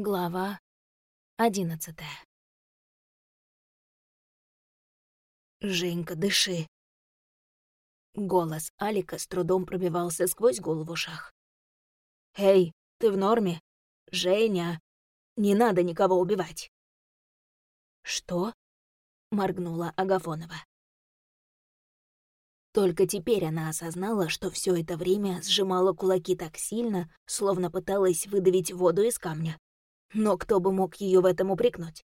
Глава одиннадцатая. «Женька, дыши!» Голос Алика с трудом пробивался сквозь голову шах. «Эй, ты в норме? Женя, не надо никого убивать!» «Что?» — моргнула Агафонова. Только теперь она осознала, что все это время сжимала кулаки так сильно, словно пыталась выдавить воду из камня. Но кто бы мог ее в этом упрекнуть?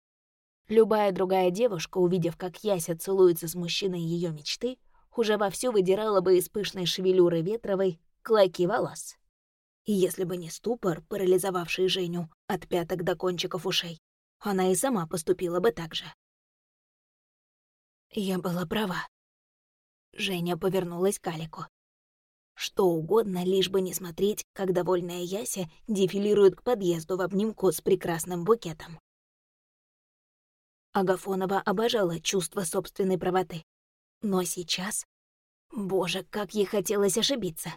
Любая другая девушка, увидев, как Яся целуется с мужчиной ее мечты, уже вовсю выдирала бы из пышной шевелюры ветровой клоки волос. И если бы не ступор, парализовавший Женю от пяток до кончиков ушей, она и сама поступила бы так же. Я была права. Женя повернулась к Алику. Что угодно, лишь бы не смотреть, как довольная Яся дефилирует к подъезду в обнимку с прекрасным букетом. Агафонова обожала чувство собственной правоты. Но сейчас... Боже, как ей хотелось ошибиться.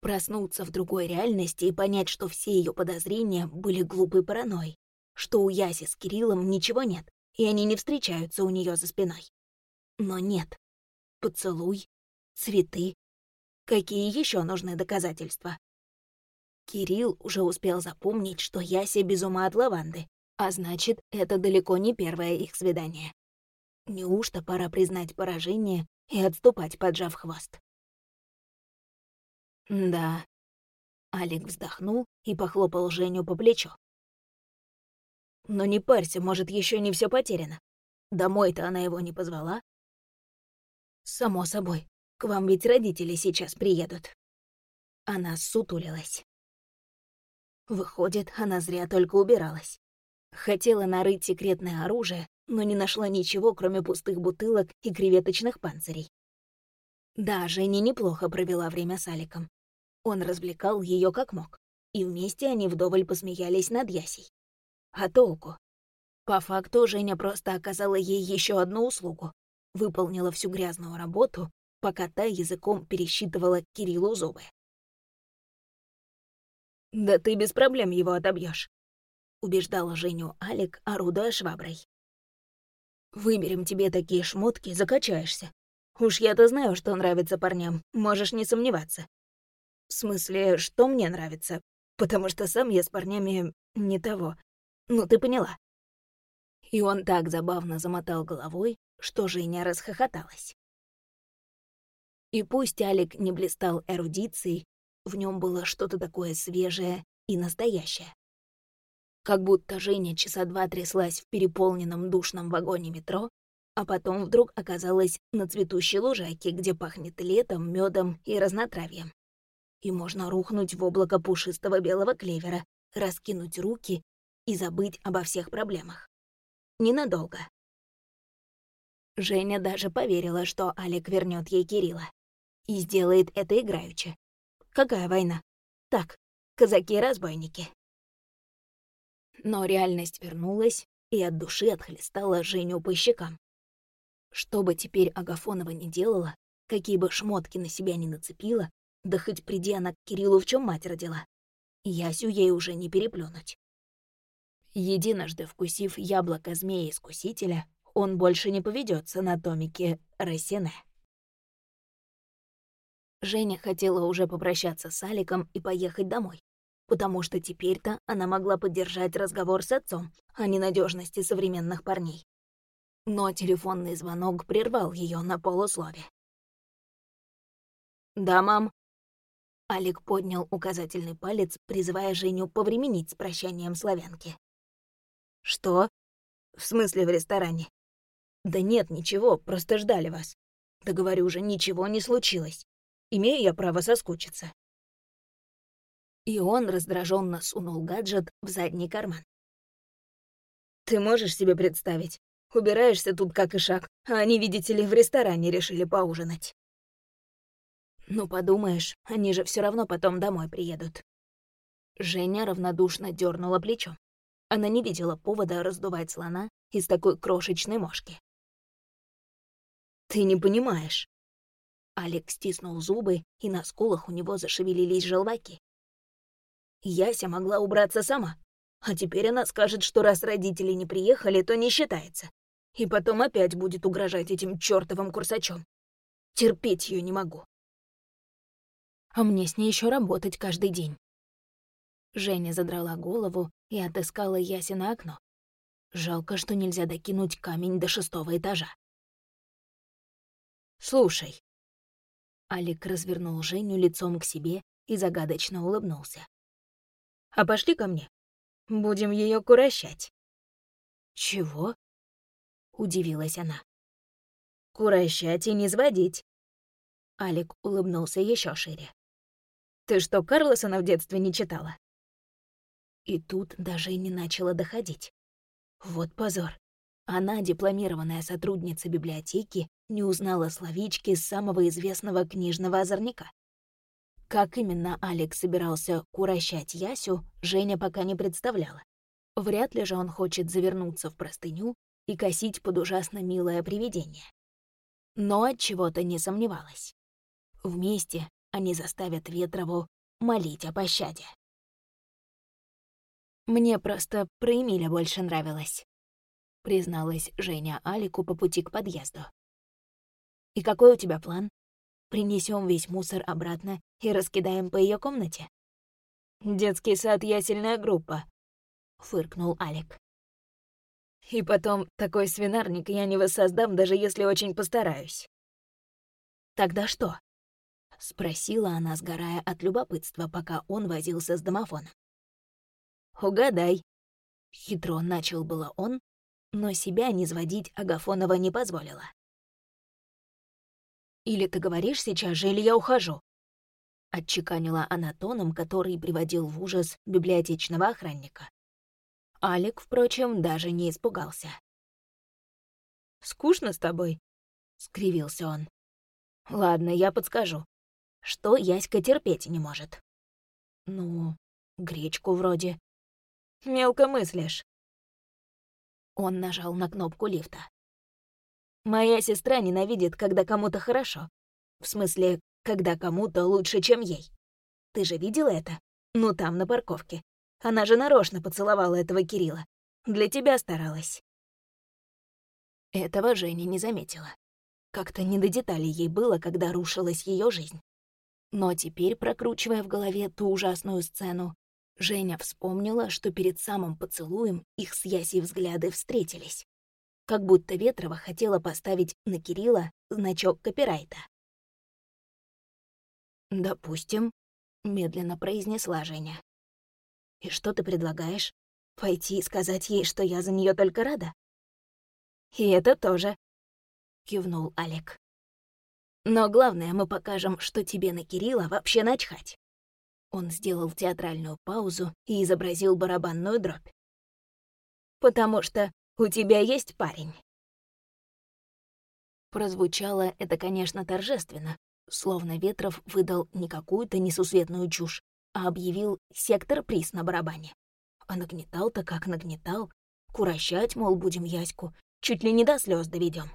Проснуться в другой реальности и понять, что все ее подозрения были глупой паранойей, что у Яси с Кириллом ничего нет, и они не встречаются у нее за спиной. Но нет. Поцелуй, цветы, Какие еще нужны доказательства? Кирилл уже успел запомнить, что Яся без ума от лаванды, а значит, это далеко не первое их свидание. Неужто пора признать поражение и отступать, поджав хвост? Да. Алик вздохнул и похлопал Женю по плечу. Но не парься, может, еще не все потеряно. Домой-то она его не позвала. Само собой, к вам ведь родители сейчас приедут». Она сутулилась. Выходит, она зря только убиралась. Хотела нарыть секретное оружие, но не нашла ничего, кроме пустых бутылок и креветочных панцирей. Да, Женя неплохо провела время с Аликом. Он развлекал ее как мог, и вместе они вдоволь посмеялись над Ясей. А толку? По факту Женя просто оказала ей еще одну услугу, выполнила всю грязную работу пока та языком пересчитывала Кириллу зубы. «Да ты без проблем его отобьешь, убеждала Женю Алик, орудуя шваброй. «Выберем тебе такие шмотки, закачаешься. Уж я-то знаю, что нравится парням, можешь не сомневаться. В смысле, что мне нравится, потому что сам я с парнями не того. Ну, ты поняла». И он так забавно замотал головой, что Женя расхохоталась. И пусть Алик не блистал эрудицией, в нем было что-то такое свежее и настоящее. Как будто Женя часа два тряслась в переполненном душном вагоне метро, а потом вдруг оказалась на цветущей лужайке, где пахнет летом, медом и разнотравьем. И можно рухнуть в облако пушистого белого клевера, раскинуть руки и забыть обо всех проблемах. Ненадолго. Женя даже поверила, что Алик вернет ей Кирилла и сделает это играючи. Какая война? Так, казаки-разбойники. Но реальность вернулась и от души отхлестала Женю по щекам. Что бы теперь Агафонова не делала, какие бы шмотки на себя не нацепила, да хоть приди она к Кириллу в чем мать родила, Ясю ей уже не переплюнуть. Единожды вкусив яблоко змея-искусителя, он больше не поведется на томике Рассене. Женя хотела уже попрощаться с Аликом и поехать домой, потому что теперь-то она могла поддержать разговор с отцом о ненадежности современных парней. Но телефонный звонок прервал ее на полуслове. «Да, мам». Алик поднял указательный палец, призывая Женю повременить с прощанием славянки. «Что? В смысле в ресторане?» «Да нет, ничего, просто ждали вас. Да говорю же, ничего не случилось. Имею я право соскучиться. И он раздраженно сунул гаджет в задний карман. Ты можешь себе представить? Убираешься тут как и шаг, а они, видите ли, в ресторане решили поужинать. Ну, подумаешь, они же все равно потом домой приедут. Женя равнодушно дернула плечом. Она не видела повода раздувать слона из такой крошечной мошки. «Ты не понимаешь», Алекс стиснул зубы, и на скулах у него зашевелились желваки. Яся могла убраться сама. А теперь она скажет, что раз родители не приехали, то не считается. И потом опять будет угрожать этим чёртовым курсачом. Терпеть ее не могу. А мне с ней еще работать каждый день. Женя задрала голову и отыскала Ясина окно. Жалко, что нельзя докинуть камень до шестого этажа. «Слушай». Алик развернул Женю лицом к себе и загадочно улыбнулся. «А пошли ко мне. Будем ее курощать». «Чего?» — удивилась она. «Курощать и не сводить». Алик улыбнулся еще шире. «Ты что, Карлосона в детстве не читала?» И тут даже и не начала доходить. Вот позор. Она, дипломированная сотрудница библиотеки, не узнала словечки самого известного книжного озорника. Как именно Алекс собирался курощать Ясю, Женя пока не представляла. Вряд ли же он хочет завернуться в простыню и косить под ужасно милое привидение. Но от чего-то не сомневалась. Вместе они заставят Ветрову молить о пощаде. «Мне просто про Эмиля больше нравилось», — призналась Женя Алику по пути к подъезду. «И какой у тебя план? Принесем весь мусор обратно и раскидаем по ее комнате?» «Детский сад — ясельная группа», — фыркнул Алик. «И потом, такой свинарник я не воссоздам, даже если очень постараюсь». «Тогда что?» — спросила она, сгорая от любопытства, пока он возился с домофоном. «Угадай». Хитро начал было он, но себя не сводить Агафонова не позволила. «Или ты говоришь сейчас же, или я ухожу», — отчеканила она тоном, который приводил в ужас библиотечного охранника. Алик, впрочем, даже не испугался. «Скучно с тобой?» — скривился он. «Ладно, я подскажу. Что Яська терпеть не может?» «Ну, гречку вроде. Мелко мыслишь. Он нажал на кнопку лифта. Моя сестра ненавидит, когда кому-то хорошо. В смысле, когда кому-то лучше, чем ей. Ты же видела это? Ну, там, на парковке. Она же нарочно поцеловала этого Кирилла. Для тебя старалась. Этого Женя не заметила. Как-то не до деталей ей было, когда рушилась ее жизнь. Но теперь, прокручивая в голове ту ужасную сцену, Женя вспомнила, что перед самым поцелуем их с Ясей взгляды встретились. Как будто Ветрова хотела поставить на Кирилла значок копирайта. «Допустим», — медленно произнесла Женя. «И что ты предлагаешь? Пойти и сказать ей, что я за нее только рада?» «И это тоже», — кивнул Олег. «Но главное, мы покажем, что тебе на Кирилла вообще начхать. Он сделал театральную паузу и изобразил барабанную дробь. «Потому что у тебя есть парень». Прозвучало это, конечно, торжественно, словно Ветров выдал не какую-то несусветную чушь, а объявил сектор-приз на барабане. А нагнетал-то как нагнетал. Курощать, мол, будем Яську, чуть ли не до слез доведем.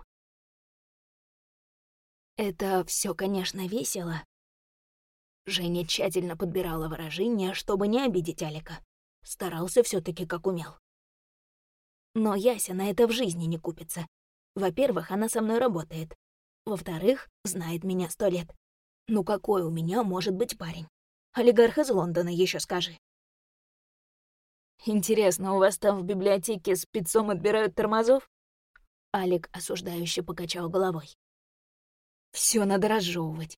Это все, конечно, весело, Женя тщательно подбирала выражения, чтобы не обидеть Алика. Старался все таки как умел. Но Яся на это в жизни не купится. Во-первых, она со мной работает. Во-вторых, знает меня сто лет. Ну какой у меня может быть парень? Олигарх из Лондона, еще скажи. Интересно, у вас там в библиотеке спецом отбирают тормозов? Алик осуждающе покачал головой. Все надо разжевывать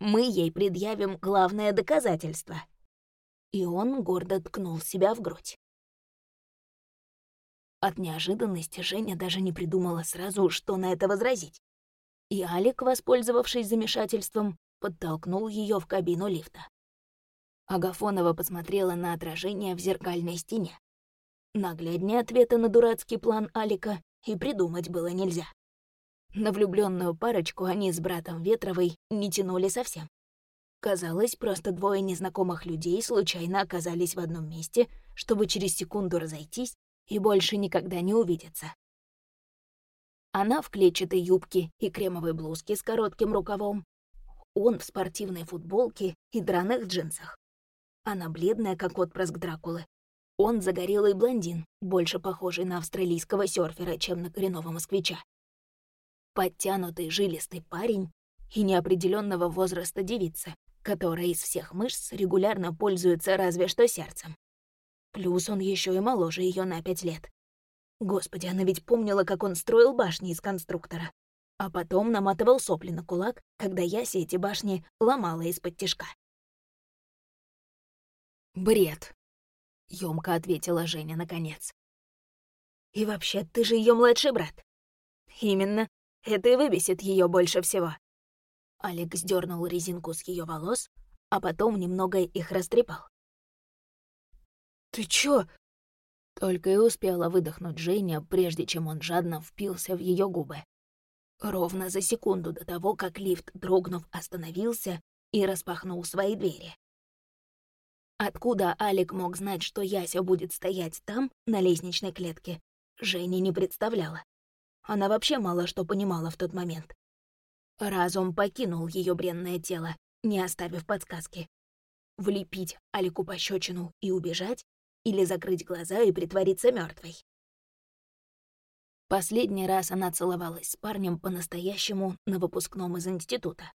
мы ей предъявим главное доказательство». И он гордо ткнул себя в грудь. От неожиданности Женя даже не придумала сразу, что на это возразить. И Алик, воспользовавшись замешательством, подтолкнул ее в кабину лифта. Агафонова посмотрела на отражение в зеркальной стене. Нагляднее ответа на дурацкий план Алика и придумать было нельзя. На влюбленную парочку они с братом Ветровой не тянули совсем. Казалось, просто двое незнакомых людей случайно оказались в одном месте, чтобы через секунду разойтись и больше никогда не увидеться. Она в клетчатой юбке и кремовой блузке с коротким рукавом, он в спортивной футболке и драных джинсах. Она бледная, как отпрыск Дракулы. Он загорелый блондин, больше похожий на австралийского серфера, чем на коренного москвича. Подтянутый жилистый парень и неопределенного возраста девица, которая из всех мышц регулярно пользуется разве что сердцем. Плюс он еще и моложе ее на пять лет. Господи, она ведь помнила, как он строил башни из конструктора, а потом наматывал сопли на кулак, когда Яси эти башни ломала из-под тишка. «Бред», — ёмко ответила Женя наконец. «И вообще, ты же ее младший брат». «Именно. Это и выбесит ее больше всего». Алик сдернул резинку с ее волос, а потом немного их растрепал. «Ты чё?» Только и успела выдохнуть Женя, прежде чем он жадно впился в ее губы. Ровно за секунду до того, как лифт, дрогнув, остановился и распахнул свои двери. Откуда Алик мог знать, что Яся будет стоять там, на лестничной клетке, Женя не представляла. Она вообще мало что понимала в тот момент. Разум покинул ее бренное тело, не оставив подсказки. Влепить Алику пощечину и убежать или закрыть глаза и притвориться мертвой. Последний раз она целовалась с парнем по-настоящему на выпускном из института.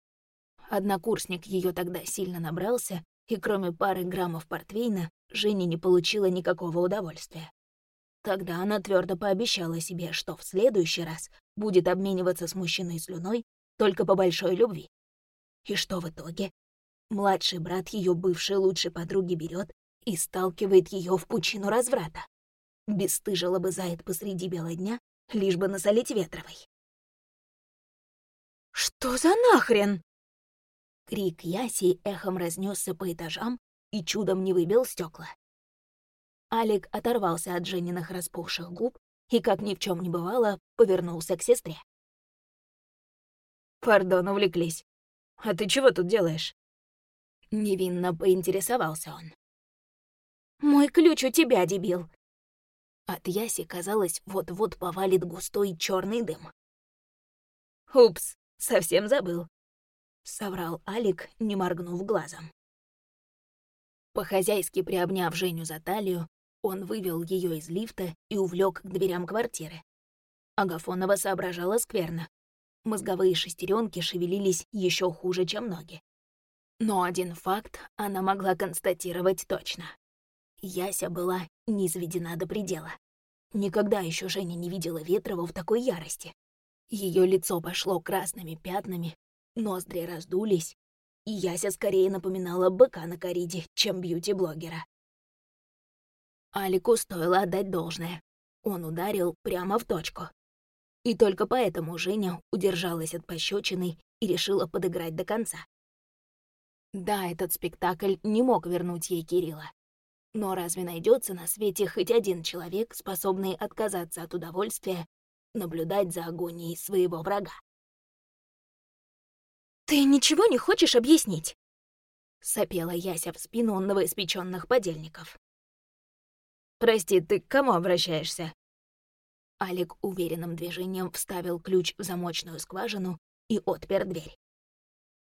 Однокурсник ее тогда сильно набрался, и кроме пары граммов портвейна Женя не получила никакого удовольствия. Тогда она твердо пообещала себе, что в следующий раз будет обмениваться с мужчиной слюной только по большой любви. И что в итоге? Младший брат ее бывшей лучшей подруги берет и сталкивает ее в пучину разврата. Бесстыжа лобызает посреди бела дня, лишь бы насолить Ветровой. «Что за нахрен?» Крик Яси эхом разнесся по этажам и чудом не выбил стекла. Алик оторвался от Жениных распухших губ и, как ни в чем не бывало, повернулся к сестре. «Пардон, увлеклись. А ты чего тут делаешь?» Невинно поинтересовался он. «Мой ключ у тебя, дебил!» От Яси, казалось, вот-вот повалит густой черный дым. «Упс, совсем забыл», — соврал Алик, не моргнув глазом. По-хозяйски приобняв Женю за талию, он вывел ее из лифта и увлек к дверям квартиры. Агафонова соображала скверно. Мозговые шестеренки шевелились еще хуже, чем ноги. Но один факт она могла констатировать точно. Яся была низведена до предела. Никогда еще Женя не видела Ветрова в такой ярости. Ее лицо пошло красными пятнами, ноздри раздулись, и Яся скорее напоминала быка на кориде, чем бьюти-блогера. Алику стоило отдать должное. Он ударил прямо в точку. И только поэтому Женя удержалась от пощечины и решила подыграть до конца. Да, этот спектакль не мог вернуть ей Кирилла. Но разве найдется на свете хоть один человек, способный отказаться от удовольствия наблюдать за агонией своего врага? «Ты ничего не хочешь объяснить?» — сопела Яся в спину новоиспеченных подельников. «Прости, ты к кому обращаешься?» Алик уверенным движением вставил ключ в замочную скважину и отпер дверь.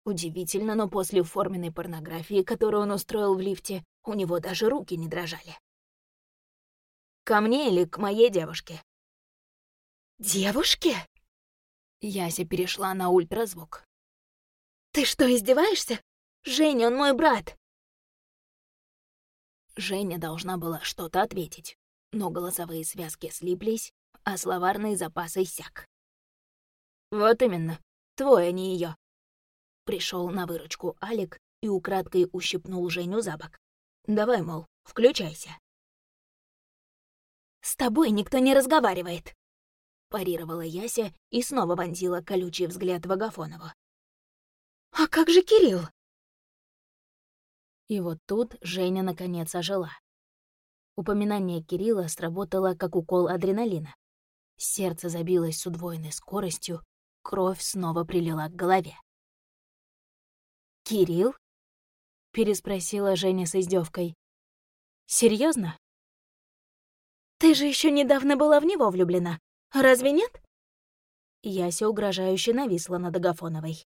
Удивительно, но после форменной порнографии, которую он устроил в лифте, у него даже руки не дрожали. «Ко мне или к моей девушке?» «Девушке?» Яся перешла на ультразвук. «Ты что, издеваешься? Женя, он мой брат!» Женя должна была что-то ответить, но голосовые связки слиплись, а словарный запас иссяк. «Вот именно, твой, а не её. Пришел на выручку Алик и украдкой ущипнул Женю за бок. Давай, мол, включайся. «С тобой никто не разговаривает», — парировала Яся и снова вонзила колючий взгляд в Агафонова. «А как же Кирилл?» И вот тут Женя наконец ожила. Упоминание Кирилла сработало как укол адреналина. Сердце забилось с удвоенной скоростью, кровь снова прилила к голове. «Кирилл?» — переспросила Женя с издевкой. Серьезно? «Ты же еще недавно была в него влюблена, разве нет?» Яся угрожающе нависла над Агафоновой.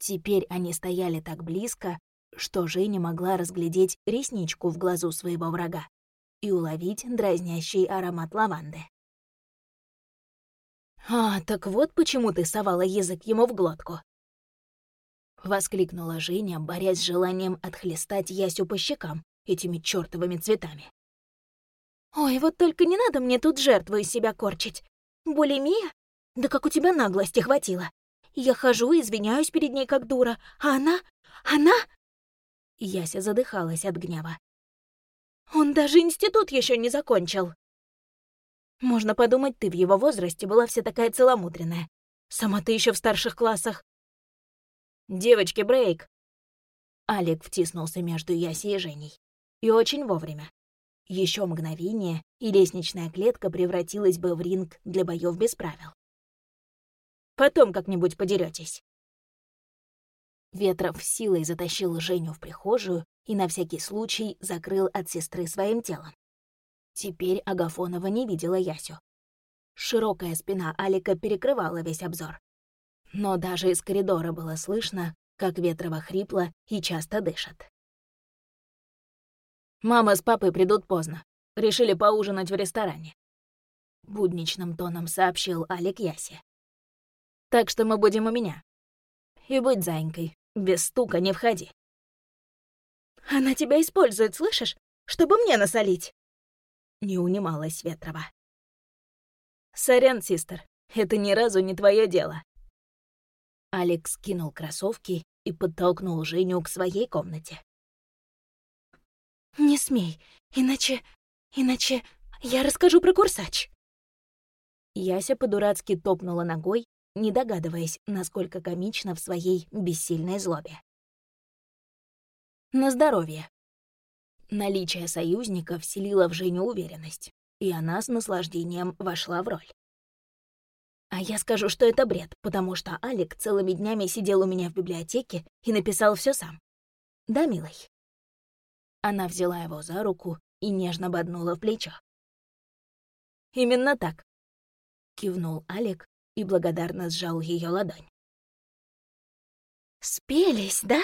Теперь они стояли так близко, что Женя могла разглядеть ресничку в глазу своего врага. и уловить дразнящий аромат лаванды. «А, так вот почему ты совала язык ему в глотку!» Воскликнула Женя, борясь с желанием отхлестать Ясю по щекам этими чёртовыми цветами. «Ой, вот только не надо мне тут жертву из себя корчить. Булимия? Да как у тебя наглости хватило. Я хожу, извиняюсь перед ней как дура, а она... она...» Яся задыхалась от гнева. «Он даже институт еще не закончил!» Можно подумать, ты в его возрасте была вся такая целомудренная. Сама ты еще в старших классах. Девочки, брейк. Алик втиснулся между Яси и Женей. И очень вовремя. Еще мгновение, и лестничная клетка превратилась бы в ринг для боев без правил. Потом как-нибудь подеретесь. Ветров силой затащил Женю в прихожую и на всякий случай закрыл от сестры своим телом. Теперь Агафонова не видела Ясю. Широкая спина Алика перекрывала весь обзор. Но даже из коридора было слышно, как Ветрова хрипла и часто дышит. «Мама с папой придут поздно. Решили поужинать в ресторане», — будничным тоном сообщил Алик Ясе. «Так что мы будем у меня. И будь заинькой, без стука не входи». «Она тебя использует, слышишь? Чтобы мне насолить!» Не унималась Ветрова. «Сорян, систер, это ни разу не твое дело». Алекс кинул кроссовки и подтолкнул Женю к своей комнате. «Не смей, иначе... иначе я расскажу про курсач». Яся по-дурацки топнула ногой, не догадываясь, насколько комично в своей бессильной злобе. «На здоровье», Наличие союзника вселило в Женю уверенность, и она с наслаждением вошла в роль. А я скажу, что это бред, потому что Алик целыми днями сидел у меня в библиотеке и написал все сам. Да, милый? Она взяла его за руку и нежно боднула в плечо. «Именно так», — кивнул Алик и благодарно сжал ее ладонь. «Спелись, да?»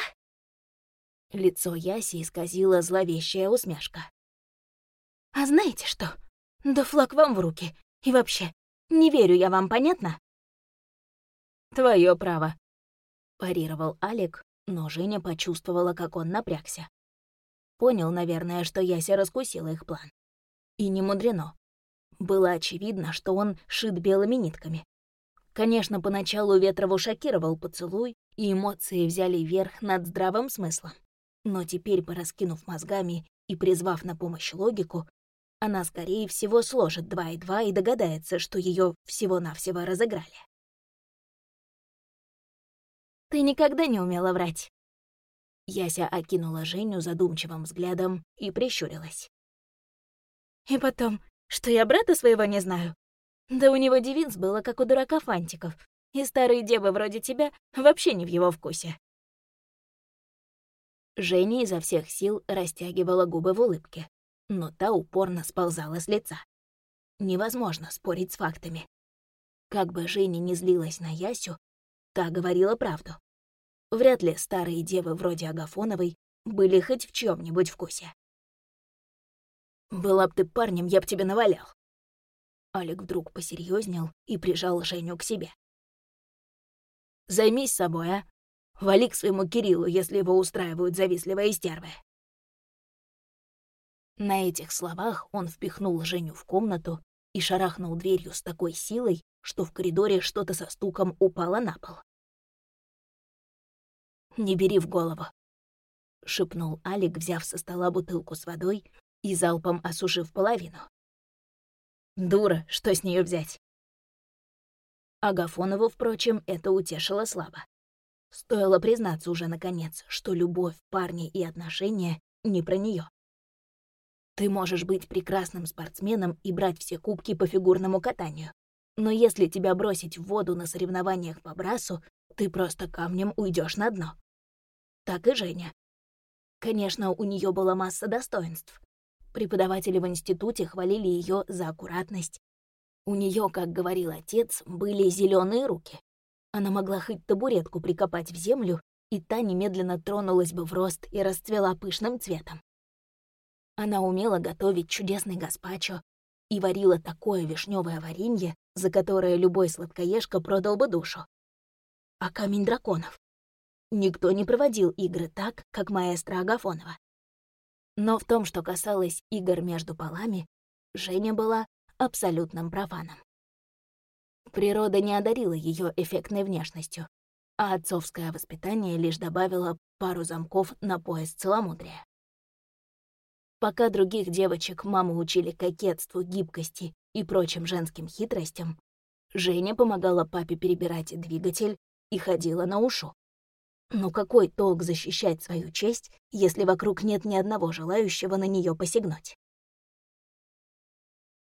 Лицо Яси исказило зловещая усмешка. «А знаете что? Да флаг вам в руки. И вообще, не верю я вам, понятно?» «Твое право», — парировал Алик, но Женя почувствовала, как он напрягся. Понял, наверное, что Яся раскусила их план. И не мудрено. Было очевидно, что он шит белыми нитками. Конечно, поначалу Ветрову шокировал поцелуй, и эмоции взяли верх над здравым смыслом. Но теперь, пораскинув мозгами и призвав на помощь логику, она, скорее всего, сложит два и два и догадается, что ее всего-навсего разыграли. «Ты никогда не умела врать». Яся окинула Женю задумчивым взглядом и прищурилась. «И потом, что я брата своего не знаю? Да у него девиц было, как у дурака фантиков, и старые девы вроде тебя вообще не в его вкусе. Женя изо всех сил растягивала губы в улыбке, но та упорно сползала с лица. Невозможно спорить с фактами. Как бы Женя не злилась на Ясю, та говорила правду. Вряд ли старые девы вроде Агафоновой были хоть в чьем нибудь вкусе. «Была б ты парнем, я б тебе навалял». Олег вдруг посерьезнел и прижал Женю к себе. «Займись собой, а? Вали к своему Кириллу, если его устраивают завистливые стервы». На этих словах он впихнул Женю в комнату и шарахнул дверью с такой силой, что в коридоре что-то со стуком упало на пол. «Не бери в голову», — шепнул Алик, взяв со стола бутылку с водой и залпом осушив половину. «Дура, что с нее взять?» Агафонову, впрочем, это утешило слабо. Стоило признаться уже наконец, что любовь, парни и отношения не про нее. Ты можешь быть прекрасным спортсменом и брать все кубки по фигурному катанию. Но если тебя бросить в воду на соревнованиях по брасу, ты просто камнем уйдешь на дно. Так и Женя. Конечно, у нее была масса достоинств. Преподаватели в институте хвалили ее за аккуратность. У нее, как говорил отец, были зеленые руки. Она могла хоть табуретку прикопать в землю, и та немедленно тронулась бы в рост и расцвела пышным цветом. Она умела готовить чудесный гаспачо и варила такое вишневое варенье, за которое любой сладкоежка продал бы душу. А камень драконов? Никто не проводил игры так, как маэстро Агафонова. Но в том, что касалось игр между полами, Женя была абсолютным профаном. Природа не одарила ее эффектной внешностью, а отцовское воспитание лишь добавило пару замков на пояс целомудрия. Пока других девочек маму учили кокетству, гибкости и прочим женским хитростям, Женя помогала папе перебирать двигатель и ходила на ушу. Но какой толк защищать свою честь, если вокруг нет ни одного желающего на нее посягнуть?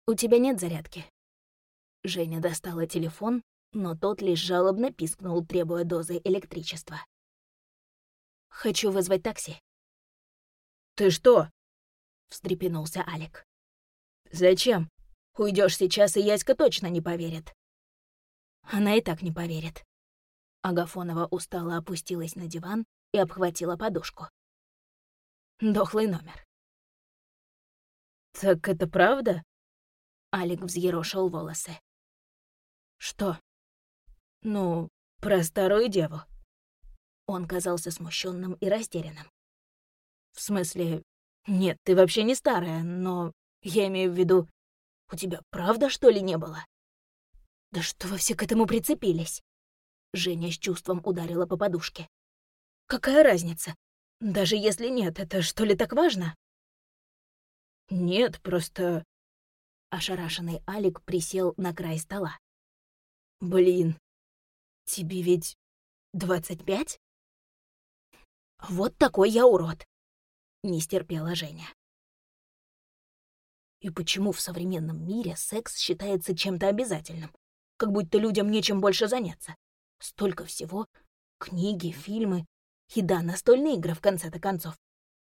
«У тебя нет зарядки?» Женя достала телефон, но тот лишь жалобно пискнул, требуя дозы электричества. «Хочу вызвать такси». «Ты что?» — встрепенулся Алик. «Зачем? Уйдешь сейчас, и Яська точно не поверит». Она и так не поверит. Агафонова устало опустилась на диван и обхватила подушку. Дохлый номер. «Так это правда?» Алик взъерошил волосы. «Что?» «Ну, про старую деву». Он казался смущенным и растерянным. «В смысле, нет, ты вообще не старая, но я имею в виду, у тебя правда, что ли, не было?» «Да что вы все к этому прицепились?» Женя с чувством ударила по подушке. «Какая разница? Даже если нет, это что ли так важно?» «Нет, просто Ошарашенный Алик присел на край стола. «Блин, тебе ведь двадцать пять?» «Вот такой я урод!» — не стерпела Женя. И почему в современном мире секс считается чем-то обязательным? Как будто людям нечем больше заняться. Столько всего. Книги, фильмы. И да, настольные игры в конце-то концов.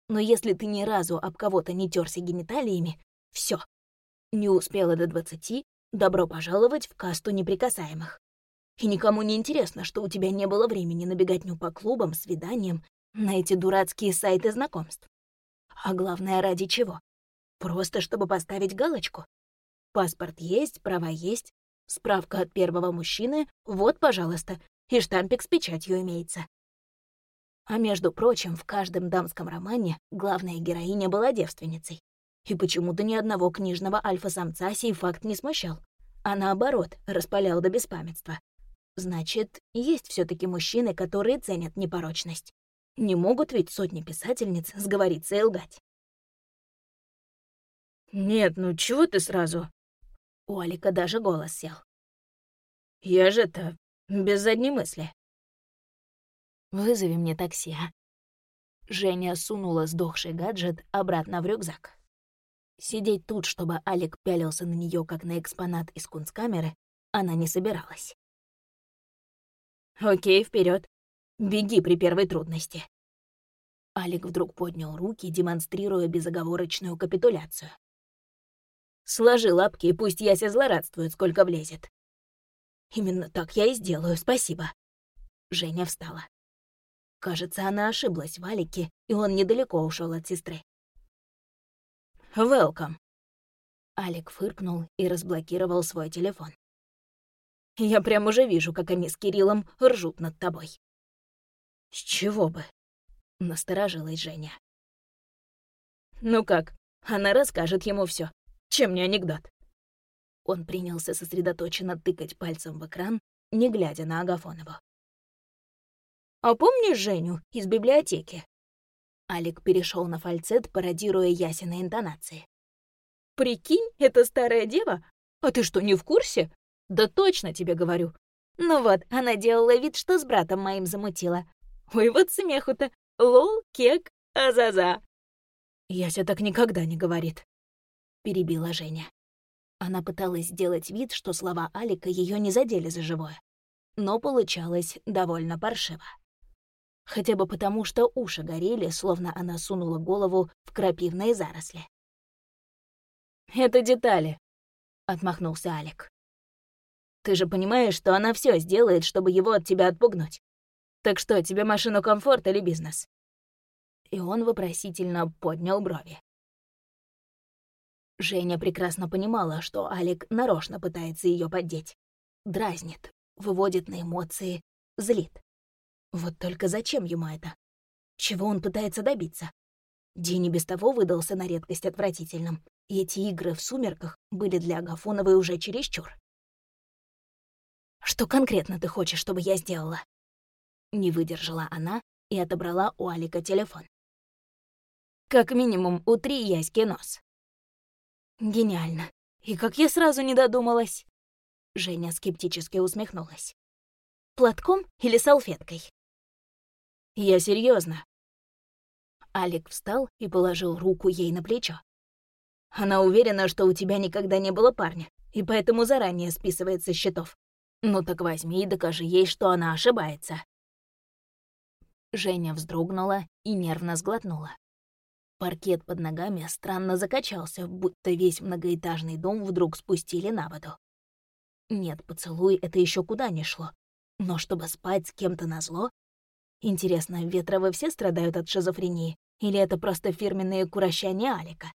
Но если ты ни разу об кого-то не терся гениталиями, все, не успела до двадцати, добро пожаловать в касту неприкасаемых. И никому не интересно, что у тебя не было времени на беготню по клубам, свиданиям, на эти дурацкие сайты знакомств. А главное, ради чего? Просто чтобы поставить галочку. Паспорт есть, права есть, справка от первого мужчины, вот, пожалуйста, и штампик с печатью имеется. А между прочим, в каждом дамском романе главная героиня была девственницей. И почему-то ни одного книжного альфа-самца сей факт не смущал, а наоборот, распалял до беспамятства. Значит, есть все таки мужчины, которые ценят непорочность. Не могут ведь сотни писательниц сговориться и лгать. «Нет, ну чего ты сразу?» У Алика даже голос сел. «Я же это без задней мысли». «Вызови мне такси, а?» Женя сунула сдохший гаджет обратно в рюкзак. Сидеть тут, чтобы Алик пялился на нее как на экспонат из кунсткамеры, она не собиралась. «Окей, вперед. Беги при первой трудности». Алик вдруг поднял руки, демонстрируя безоговорочную капитуляцию. «Сложи лапки, и пусть Яся злорадствует, сколько влезет». «Именно так я и сделаю, спасибо». Женя встала. Кажется, она ошиблась в Алике, и он недалеко ушел от сестры. Welcome. Алик фыркнул и разблокировал свой телефон. Я прям уже вижу, как они с Кириллом ржут над тобой. С чего бы? Насторожилась Женя. Ну как, она расскажет ему все. Чем не анекдот? Он принялся сосредоточенно тыкать пальцем в экран, не глядя на Агафонову. «А помнишь Женю из библиотеки?» Алик перешел на фальцет, пародируя Ясина интонации. «Прикинь, это старая дева? А ты что, не в курсе? Да точно тебе говорю. Ну вот, она делала вид, что с братом моим замутила. Ой, вот смеху-то. Лол, кек, азаза. Яся так никогда не говорит. Перебила Женя. Она пыталась сделать вид, что слова Алика ее не задели за живое. Но получалось довольно паршиво хотя бы потому, что уши горели, словно она сунула голову в крапивные заросли. «Это детали», — отмахнулся Алик. «Ты же понимаешь, что она все сделает, чтобы его от тебя отпугнуть. Так что, тебе машину комфорт или бизнес?» И он вопросительно поднял брови. Женя прекрасно понимала, что Алик нарочно пытается ее поддеть. Дразнит, выводит на эмоции, злит. Вот только зачем ему это? Чего он пытается добиться? День и без того выдался на редкость отвратительным, и эти игры в сумерках были для Агафоновой уже чересчур. «Что конкретно ты хочешь, чтобы я сделала?» Не выдержала она и отобрала у Алика телефон. «Как минимум, утри Яське нос». «Гениально. И как я сразу не додумалась!» Женя скептически усмехнулась. «Платком или салфеткой?» «Я серьезно. Алик встал и положил руку ей на плечо. «Она уверена, что у тебя никогда не было парня, и поэтому заранее списывает со счетов. Ну так возьми и докажи ей, что она ошибается». Женя вздрогнула и нервно сглотнула. Паркет под ногами странно закачался, будто весь многоэтажный дом вдруг спустили на воду. Нет, поцелуй — это еще куда ни шло. Но чтобы спать с кем-то назло? Интересно, Ветровы все страдают от шизофрении? Или это просто фирменные курощания Алика?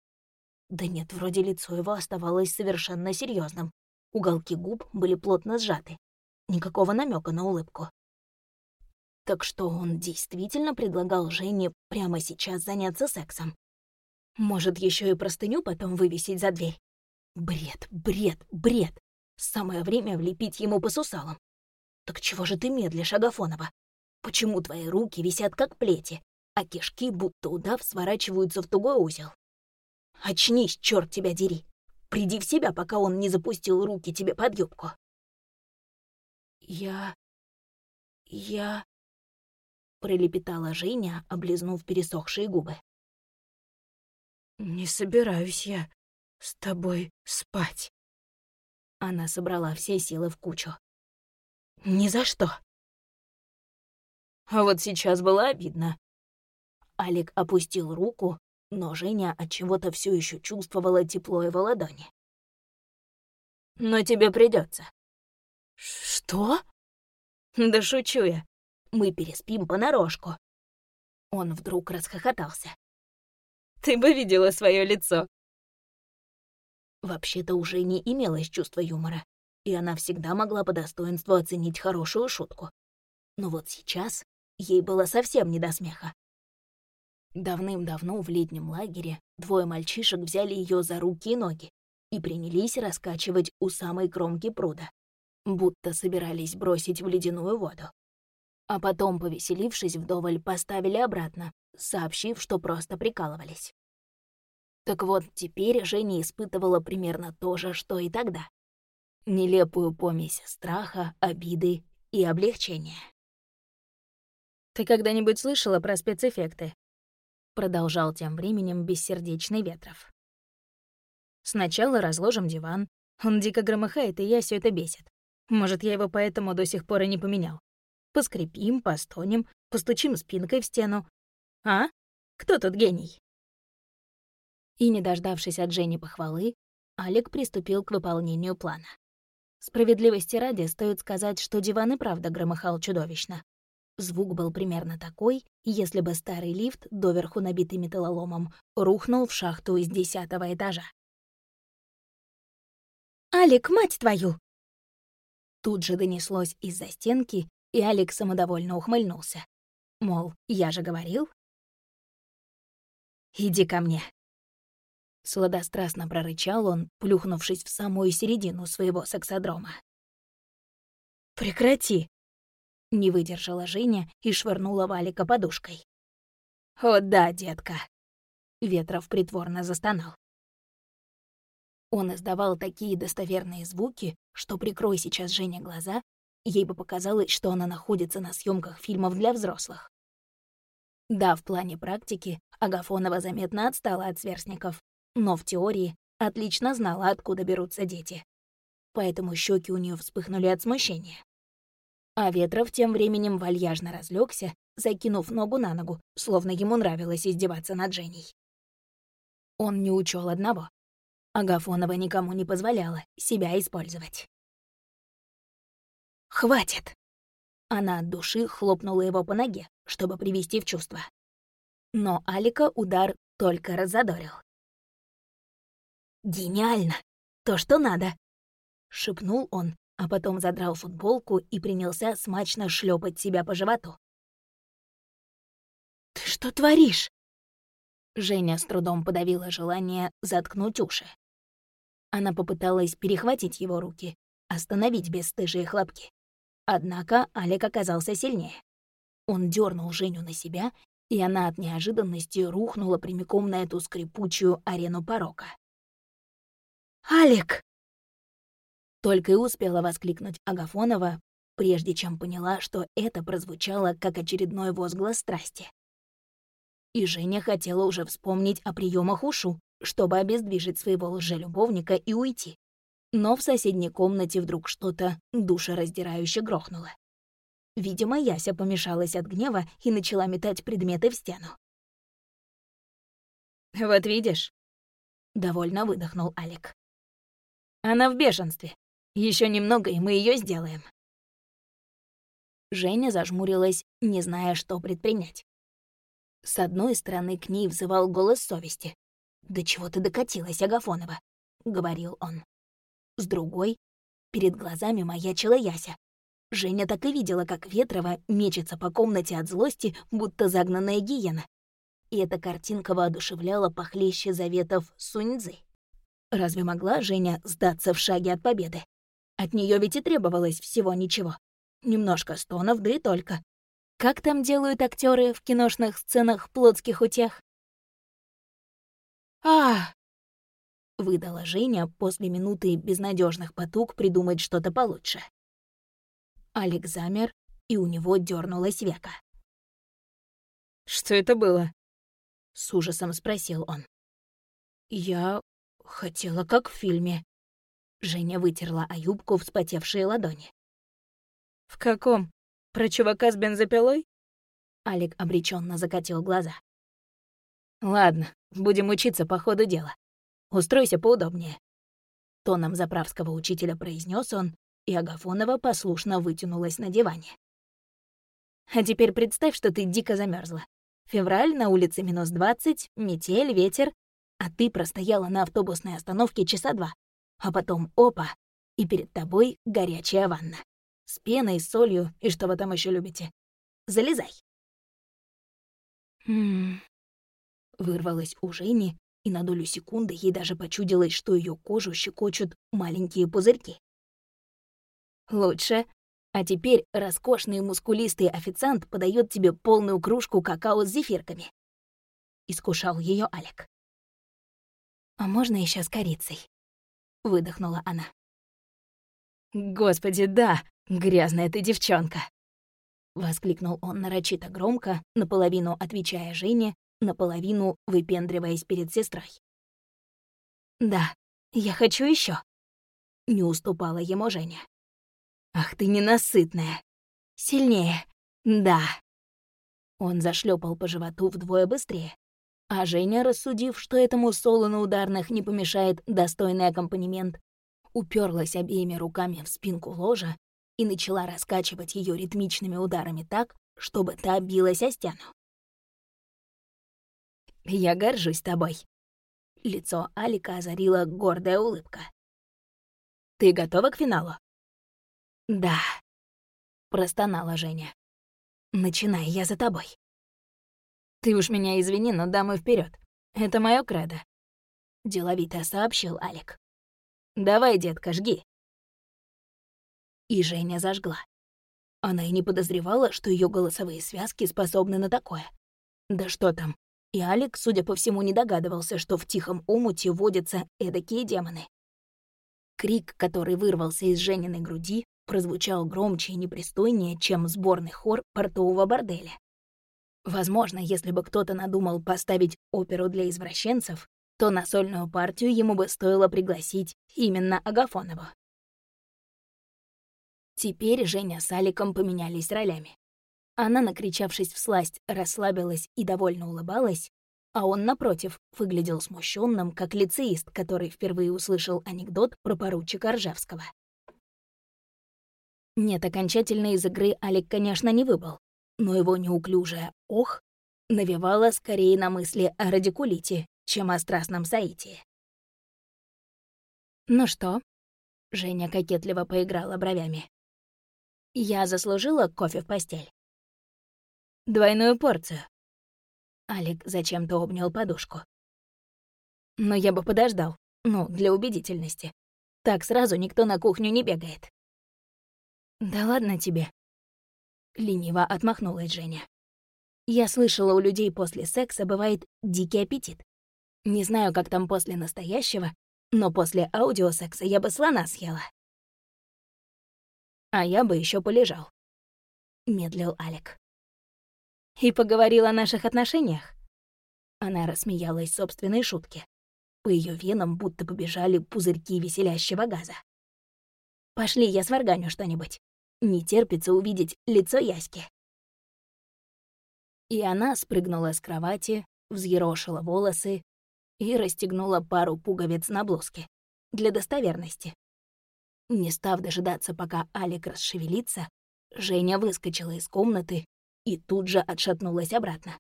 Да нет, вроде лицо его оставалось совершенно серьезным. Уголки губ были плотно сжаты. Никакого намека на улыбку. Так что он действительно предлагал Жене прямо сейчас заняться сексом? Может, еще и простыню потом вывесить за дверь? Бред, бред, бред. Самое время влепить ему по сусалам. Так чего же ты медлишь, Агафонова? Почему твои руки висят как плети, а кишки, будто удав, сворачиваются в тугой узел? Очнись, черт тебя дери! Приди в себя, пока он не запустил руки тебе под юбку. Я... я пролепетала Женя, облизнув пересохшие губы. «Не собираюсь я с тобой спать». Она собрала все силы в кучу. «Ни за что!» А вот сейчас было обидно. Алик опустил руку, но Женя от чего-то все еще чувствовала тепло его ладони. Но тебе придется. Что? Да шучу я. Мы переспим понарошку. Он вдруг расхохотался. Ты бы видела свое лицо. Вообще-то уже не имелось чувства юмора, и она всегда могла по достоинству оценить хорошую шутку. Но вот сейчас ей было совсем не до смеха. Давным-давно в летнем лагере двое мальчишек взяли ее за руки и ноги и принялись раскачивать у самой кромки пруда, будто собирались бросить в ледяную воду а потом, повеселившись вдоволь, поставили обратно, сообщив, что просто прикалывались. Так вот, теперь Женя испытывала примерно то же, что и тогда. Нелепую помесь страха, обиды и облегчения. «Ты когда-нибудь слышала про спецэффекты?» Продолжал тем временем бессердечный Ветров. «Сначала разложим диван. Он дико громыхает, и я все это бесит. Может, я его поэтому до сих пор и не поменял. Поскрипим, постонем, постучим спинкой в стену. А? Кто тут гений?» И, не дождавшись от Жени похвалы, Алик приступил к выполнению плана. Справедливости ради стоит сказать, что диван и правда громыхал чудовищно. Звук был примерно такой, если бы старый лифт, доверху набитый металлоломом, рухнул в шахту из десятого этажа. «Алик, мать твою!» Тут же донеслось из-за стенки, и Алекс самодовольно ухмыльнулся. Мол, я же говорил. «Иди ко мне». Сладострастно прорычал он, плюхнувшись в самую середину своего сексодрома. «Прекрати!» — не выдержала Женя и швырнула Валика подушкой. «О да, детка!» — Ветров притворно застонал. Он издавал такие достоверные звуки, что прикрой сейчас Женя глаза, Ей бы показалось, что она находится на съемках фильмов для взрослых. Да, в плане практики Агафонова заметно отстала от сверстников, но в теории отлично знала, откуда берутся дети. Поэтому щеки у нее вспыхнули от смущения. А Ветров тем временем вальяжно разлегся, закинув ногу на ногу, словно ему нравилось издеваться над Женей. Он не учел одного. Агафонова никому не позволяла себя использовать. «Хватит!» Она от души хлопнула его по ноге, чтобы привести в чувство. Но Алика удар только разодорил. Гениально! То, что надо!» — шепнул он, а потом задрал футболку и принялся смачно шлепать себя по животу. «Ты что творишь?» Женя с трудом подавила желание заткнуть уши. Она попыталась перехватить его руки, остановить бесстыжие хлопки. Однако Алик оказался сильнее. Он дернул Женю на себя, и она от неожиданности рухнула прямиком на эту скрипучую арену порока. «Алик!» Только и успела воскликнуть Агафонова, прежде чем поняла, что это прозвучало как очередной возглас страсти. И Женя хотела уже вспомнить о приемах ушу, чтобы обездвижить своего лжелюбовника и уйти. Но в соседней комнате вдруг что-то душераздирающе грохнуло. Видимо, Яся помешалась от гнева и начала метать предметы в стену. «Вот видишь?» — довольно выдохнул Алик. «Она в бешенстве. Еще немного, и мы ее сделаем». Женя зажмурилась, не зная, что предпринять. С одной стороны, к ней взывал голос совести. «Да чего ты докатилась, Агафонова?» — говорил он. С другой, перед глазами маячила Яся. Женя так и видела, как Ветрова мечется по комнате от злости, будто загнанная гиена. И эта картинка воодушевляла похлеще заветов Суньцзы. Разве могла Женя сдаться в шаге от победы? От нее ведь и требовалось всего ничего. Немножко стонов, да и только. Как там делают актеры в киношных сценах плотских утех? а выдала Женя после минуты безнадежных потуг придумать что-то получше. Алекс замер, и у него дернулась века. «Что это было?» — с ужасом спросил он. «Я хотела, как в фильме». Женя вытерла о юбку вспотевшие ладони. «В каком?» Про чувака с бензопилой? Алик обреченно закатил глаза. Ладно, будем учиться по ходу дела. Устройся поудобнее. Тоном заправского учителя произнес он, и Агафонова послушно вытянулась на диване. А теперь представь, что ты дико замерзла. Февраль, на улице минус двадцать, метель, ветер, а ты простояла на автобусной остановке часа два. А потом опа, и перед тобой горячая ванна с пеной, с солью и что вы там еще любите. Залезай. Хм. Вырвалась у Жени, и на долю секунды ей даже почудилось, что ее кожу щекочут маленькие пузырьки. Лучше. А теперь роскошный мускулистый официант подает тебе полную кружку какао с зефирками. Искушал ее Алек. «А можно еще с корицей?» — выдохнула она. «Господи, да! «Грязная ты девчонка!» Воскликнул он нарочито громко, наполовину отвечая Жене, наполовину выпендриваясь перед сестрой. «Да, я хочу еще. Не уступала ему Женя. «Ах ты ненасытная! Сильнее! Да!» Он зашлепал по животу вдвое быстрее, а Женя, рассудив, что этому соло на ударных не помешает достойный аккомпанемент, уперлась обеими руками в спинку ложа и начала раскачивать ее ритмичными ударами так, чтобы та билась о стену. «Я горжусь тобой». Лицо Алика озарила гордая улыбка. «Ты готова к финалу?» «Да», — простонала Женя. «Начинай, я за тобой». «Ты уж меня извини, но дамы вперед. Это мое кредо», — деловито сообщил Алик. «Давай, детка, жги». И Женя зажгла. Она и не подозревала, что ее голосовые связки способны на такое. Да что там. И Алекс, судя по всему, не догадывался, что в тихом умуте водятся эдакие демоны. Крик, который вырвался из Жениной груди, прозвучал громче и непристойнее, чем сборный хор портового борделя. Возможно, если бы кто-то надумал поставить оперу для извращенцев, то на сольную партию ему бы стоило пригласить именно Агафонову. Теперь Женя с Аликом поменялись ролями. Она, накричавшись в сласть, расслабилась и довольно улыбалась, а он, напротив, выглядел смущенным, как лицеист, который впервые услышал анекдот про поручика Ржевского. Нет, окончательно из игры Алик, конечно, не выбыл, но его неуклюжее «ох» навевало скорее на мысли о радикулите, чем о страстном соитии. «Ну что?» — Женя кокетливо поиграла бровями. «Я заслужила кофе в постель?» «Двойную порцию». Алик зачем-то обнял подушку. «Но я бы подождал, ну, для убедительности. Так сразу никто на кухню не бегает». «Да ладно тебе». Лениво отмахнулась Женя. «Я слышала, у людей после секса бывает дикий аппетит. Не знаю, как там после настоящего, но после аудиосекса я бы слона съела. А я бы еще полежал. Медлил Алек. И поговорил о наших отношениях. Она рассмеялась собственной шутке. По ее венам будто побежали пузырьки веселящего газа. «Пошли, я сварганю что-нибудь. Не терпится увидеть лицо Яськи». И она спрыгнула с кровати, взъерошила волосы и расстегнула пару пуговиц на блузке для достоверности. Не став дожидаться, пока Алик расшевелится, Женя выскочила из комнаты и тут же отшатнулась обратно.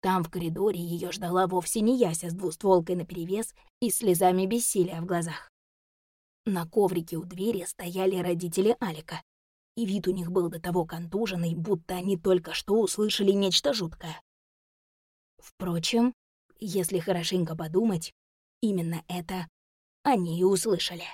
Там в коридоре ее ждала вовсе не Яся с двустволкой наперевес и слезами бессилия в глазах. На коврике у двери стояли родители Алика, и вид у них был до того контуженный, будто они только что услышали нечто жуткое. Впрочем, если хорошенько подумать, именно это они и услышали.